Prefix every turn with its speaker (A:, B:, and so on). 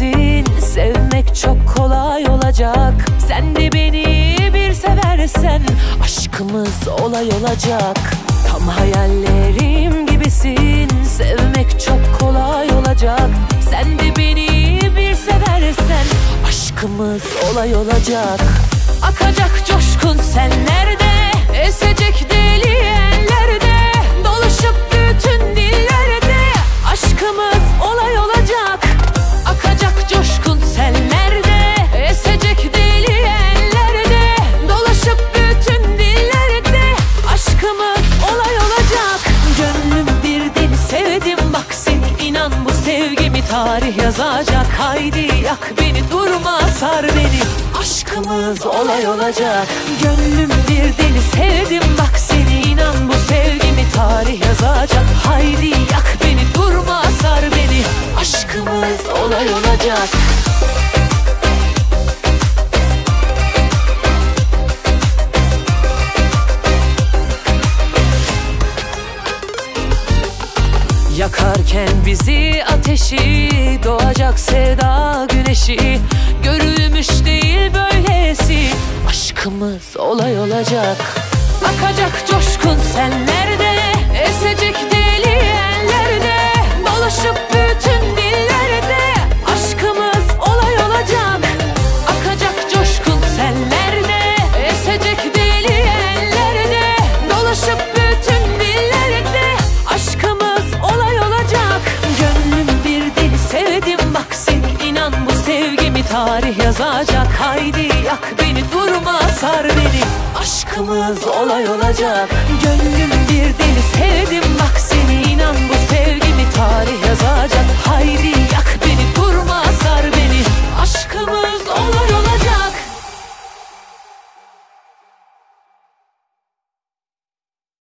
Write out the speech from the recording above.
A: bilirsin Sevmek çok kolay olacak. Sen de beni bir seversen Aşkımız olay olacak. Tam hayallerim gibisin Sevmek çok kolay olacak. Sen de beni bir seversen Aşkımız olay olacak. Akacak sevgimi tarih yazacak. Haydi yak beni durma sar beni. Aşkımız olay olacak. Gönlüm bir deli sevdim Bak seni. İnan bu sevgimi tarih yazacak. Haydi yak beni durma sar beni. Aşkımız olay olacak Yakarken bizi ateşi Doğacak sevda güneşi. Görülmüş değil böylesi Aşkımız olay olacak. Akacak coşkun senlerde Esecek tarih yazacak. Haydi yak beni durma sar beni. Aşkımız olay olacak. Gönlüm bir deli sevdim